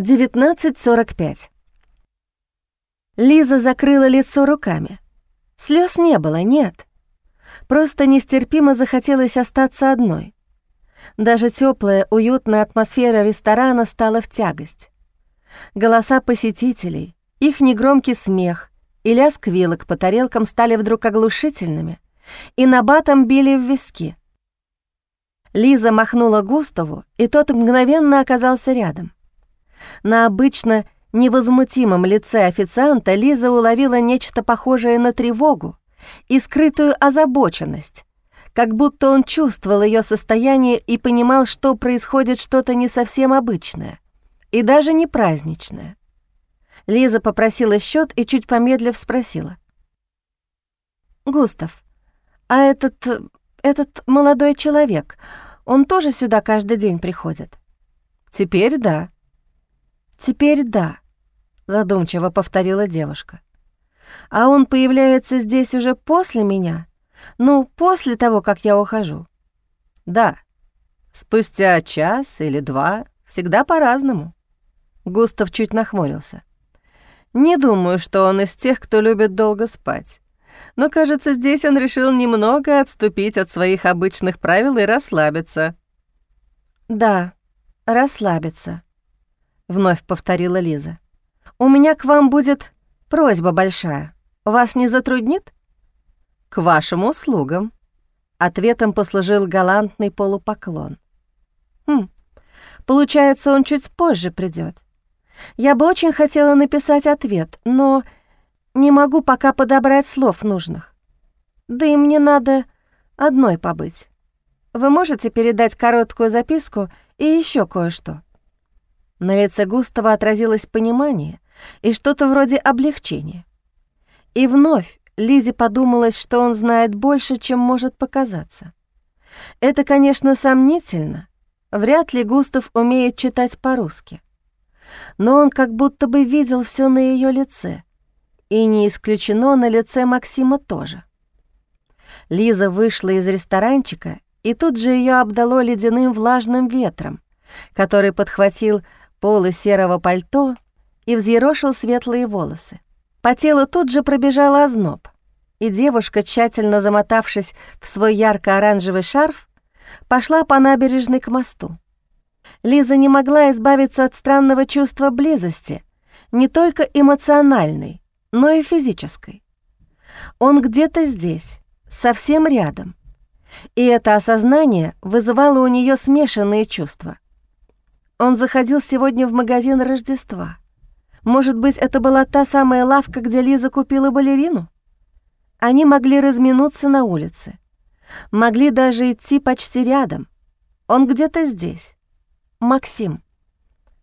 19.45. Лиза закрыла лицо руками. Слез не было, нет. Просто нестерпимо захотелось остаться одной. Даже теплая, уютная атмосфера ресторана стала в тягость. Голоса посетителей, их негромкий смех и лязг вилок по тарелкам стали вдруг оглушительными и набатом били в виски. Лиза махнула Густаву, и тот мгновенно оказался рядом. На обычно невозмутимом лице официанта Лиза уловила нечто похожее на тревогу и скрытую озабоченность, как будто он чувствовал ее состояние и понимал, что происходит что-то не совсем обычное и даже не праздничное. Лиза попросила счет и чуть помедлив спросила. «Густав, а этот... этот молодой человек, он тоже сюда каждый день приходит?» «Теперь да», «Теперь да», — задумчиво повторила девушка. «А он появляется здесь уже после меня? Ну, после того, как я ухожу?» «Да. Спустя час или два, всегда по-разному». Густав чуть нахмурился. «Не думаю, что он из тех, кто любит долго спать. Но, кажется, здесь он решил немного отступить от своих обычных правил и расслабиться». «Да, расслабиться», вновь повторила Лиза. «У меня к вам будет просьба большая. Вас не затруднит?» «К вашим услугам», — ответом послужил галантный полупоклон. «Хм, получается, он чуть позже придет. Я бы очень хотела написать ответ, но не могу пока подобрать слов нужных. Да и мне надо одной побыть. Вы можете передать короткую записку и еще кое-что?» На лице Густава отразилось понимание и что-то вроде облегчения. И вновь Лизе подумалось, что он знает больше, чем может показаться. Это, конечно, сомнительно. Вряд ли Густав умеет читать по-русски. Но он как будто бы видел все на ее лице. И не исключено на лице Максима тоже. Лиза вышла из ресторанчика, и тут же ее обдало ледяным влажным ветром, который подхватил полы серого пальто и взъерошил светлые волосы. По телу тут же пробежал озноб, и девушка, тщательно замотавшись в свой ярко-оранжевый шарф, пошла по набережной к мосту. Лиза не могла избавиться от странного чувства близости, не только эмоциональной, но и физической. Он где-то здесь, совсем рядом. И это осознание вызывало у нее смешанные чувства — он заходил сегодня в магазин Рождества. Может быть, это была та самая лавка, где Лиза купила балерину? Они могли разминуться на улице. Могли даже идти почти рядом. Он где-то здесь. Максим.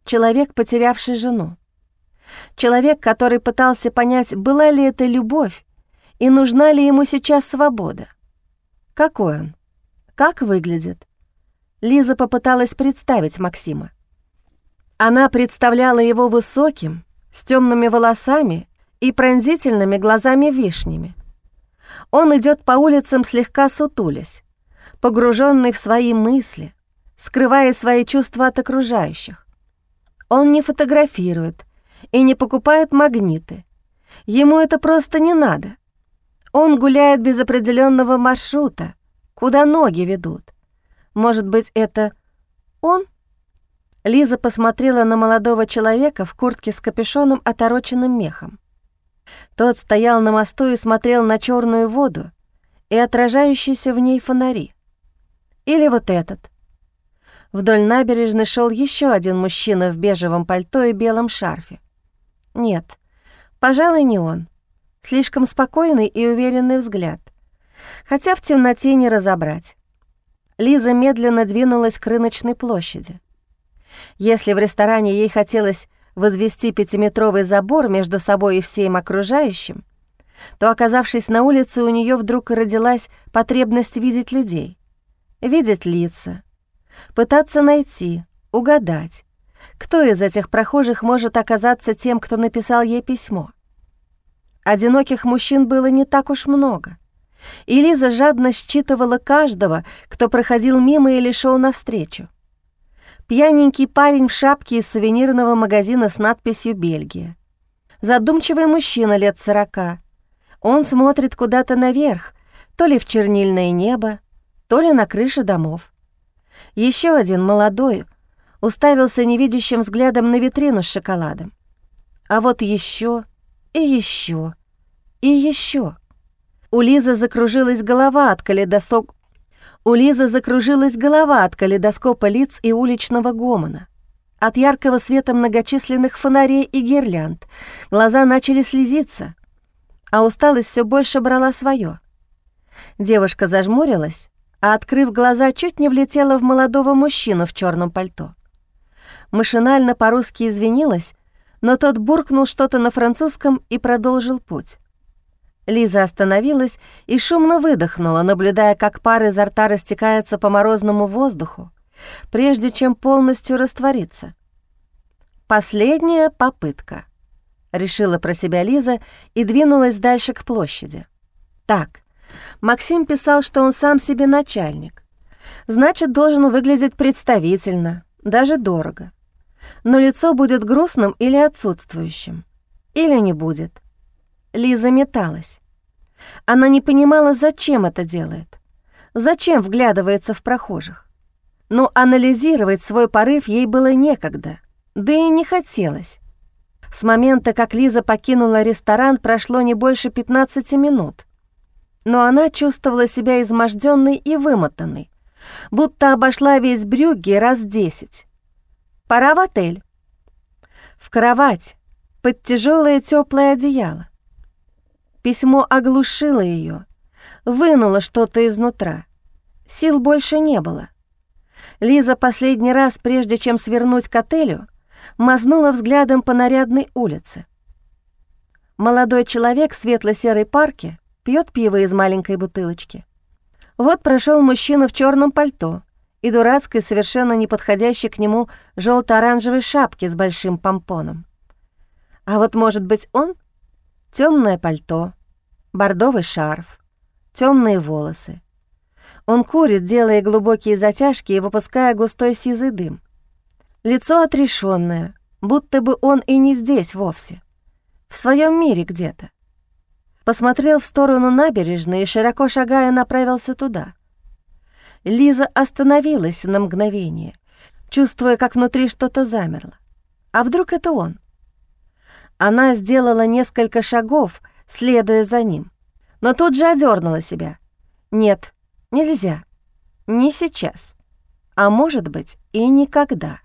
Человек, потерявший жену. Человек, который пытался понять, была ли это любовь и нужна ли ему сейчас свобода. Какой он? Как выглядит? Лиза попыталась представить Максима. Она представляла его высоким, с темными волосами и пронзительными глазами-вишнями. Он идет по улицам слегка сутулясь, погруженный в свои мысли, скрывая свои чувства от окружающих. Он не фотографирует и не покупает магниты. Ему это просто не надо. Он гуляет без определенного маршрута, куда ноги ведут. Может быть, это он — Лиза посмотрела на молодого человека в куртке с капюшоном, отороченным мехом. Тот стоял на мосту и смотрел на черную воду и отражающиеся в ней фонари. Или вот этот. Вдоль набережной шел еще один мужчина в бежевом пальто и белом шарфе. Нет, пожалуй, не он. Слишком спокойный и уверенный взгляд. Хотя в темноте не разобрать. Лиза медленно двинулась к рыночной площади. Если в ресторане ей хотелось возвести пятиметровый забор между собой и всем окружающим, то, оказавшись на улице, у нее вдруг родилась потребность видеть людей, видеть лица, пытаться найти, угадать, кто из этих прохожих может оказаться тем, кто написал ей письмо. Одиноких мужчин было не так уж много, и Лиза жадно считывала каждого, кто проходил мимо или шел навстречу. Пьяненький парень в шапке из сувенирного магазина с надписью «Бельгия». Задумчивый мужчина лет сорока. Он смотрит куда-то наверх, то ли в чернильное небо, то ли на крыши домов. Еще один молодой уставился невидящим взглядом на витрину с шоколадом. А вот еще и еще и еще. У Лизы закружилась голова от калейдоскоп... У Лизы закружилась голова от калейдоскопа лиц и уличного гомона. От яркого света многочисленных фонарей и гирлянд глаза начали слезиться, а усталость все больше брала свое. Девушка зажмурилась, а, открыв глаза, чуть не влетела в молодого мужчину в черном пальто. Машинально по-русски извинилась, но тот буркнул что-то на французском и продолжил путь. Лиза остановилась и шумно выдохнула, наблюдая, как пар изо рта растекается по морозному воздуху, прежде чем полностью раствориться. «Последняя попытка», — решила про себя Лиза и двинулась дальше к площади. «Так, Максим писал, что он сам себе начальник. Значит, должен выглядеть представительно, даже дорого. Но лицо будет грустным или отсутствующим. Или не будет. Лиза металась. Она не понимала, зачем это делает. Зачем вглядывается в прохожих. Но анализировать свой порыв ей было некогда, да и не хотелось. С момента, как Лиза покинула ресторан, прошло не больше 15 минут. Но она чувствовала себя изможденной и вымотанной, будто обошла весь брюгги раз десять. Пора в отель. В кровать, под тяжелое теплое одеяло. Письмо оглушило ее, вынуло что-то изнутра. Сил больше не было. Лиза последний раз, прежде чем свернуть к отелю, мазнула взглядом по нарядной улице. Молодой человек в светло-серой парке пьет пиво из маленькой бутылочки. Вот прошел мужчина в черном пальто и дурацкой, совершенно неподходящей к нему желто оранжевой шапке с большим помпоном. А вот, может быть, он? Темное пальто, бордовый шарф, темные волосы. Он курит, делая глубокие затяжки и выпуская густой сизый дым. Лицо отрешенное, будто бы он и не здесь вовсе. В своем мире где-то. Посмотрел в сторону набережной и, широко шагая, направился туда. Лиза остановилась на мгновение, чувствуя, как внутри что-то замерло. А вдруг это он? Она сделала несколько шагов, следуя за ним, но тут же одернула себя. Нет, нельзя. Не сейчас. А может быть, и никогда.